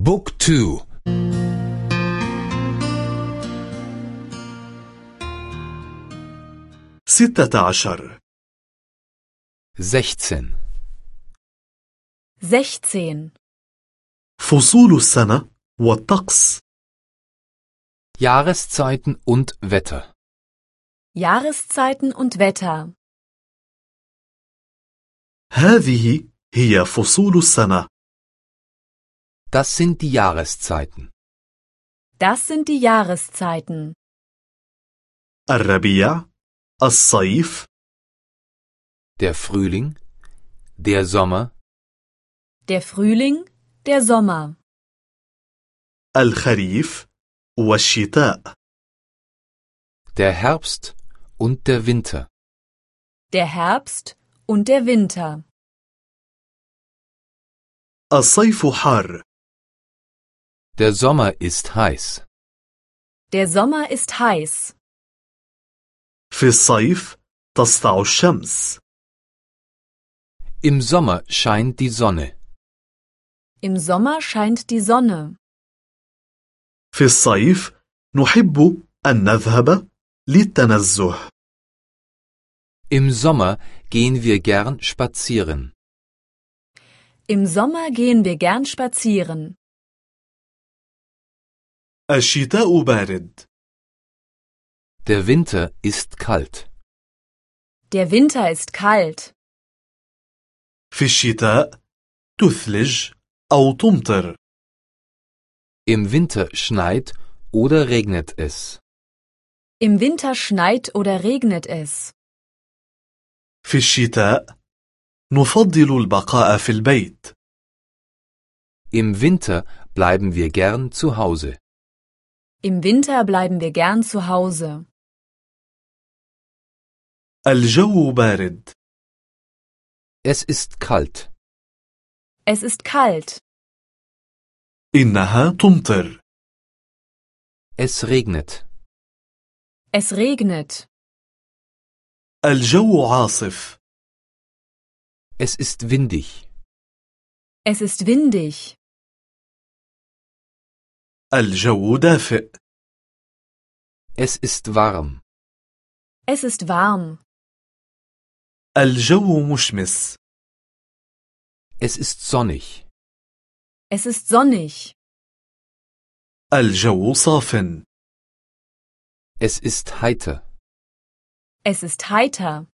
بوك تو ستة عشر 16 16. فصول السنة والطقس Jahreszeiten und Wetter. Jahreszeiten und Wetter. هذه هي فصول السنة Das sind die Jahreszeiten. Das sind die Jahreszeiten. الربيع الصيف Der Frühling, der Sommer, Der Frühling, der Sommer. الخريف والشتاء der Herbst und der Winter. Der Herbst und der Winter. الصيف حار Der Sommer ist heiß. Der Sommer ist heiß. في الصيف تسطع الشمس Im Sommer scheint die Sonne. Im Sommer scheint die Sonne. في الصيف نحب أن نذهب للتنزه Im Sommer gehen wir gern spazieren. Im Sommer gehen wir gern spazieren. الشتاء بارد Der Winter ist kalt. Der Winter ist kalt. في الشتاء تثلج أو تمطر Im Winter schneit oder regnet es. Im Winter schneit oder regnet es. في الشتاء نفضل البقاء في البيت Im Winter bleiben wir gern zu Hause. Im Winter bleiben wir gern zu Hause. الجو بارد Es ist kalt. Es ist kalt. إنها تمطر Es regnet. Es regnet. الجو عاصف Es ist windig. Es ist windig. الجو دافئ Es ist warm. Es ist warm. الجو مشمس Es ist sonnig. Es ist sonnig. الجو صاف Es ist heiter. Es ist heiter.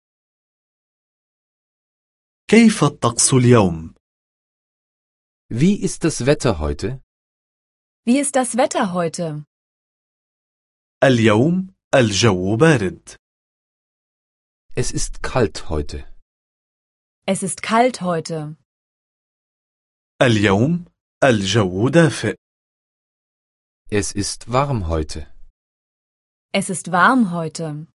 كيف الطقس اليوم؟ Wie ist das Wetter heute? Wie ist das Wetter heute? اليوم الجو بارد Es ist kalt heute. Es ist kalt heute. اليوم الجو دافئ Es ist warm heute. Es ist warm heute.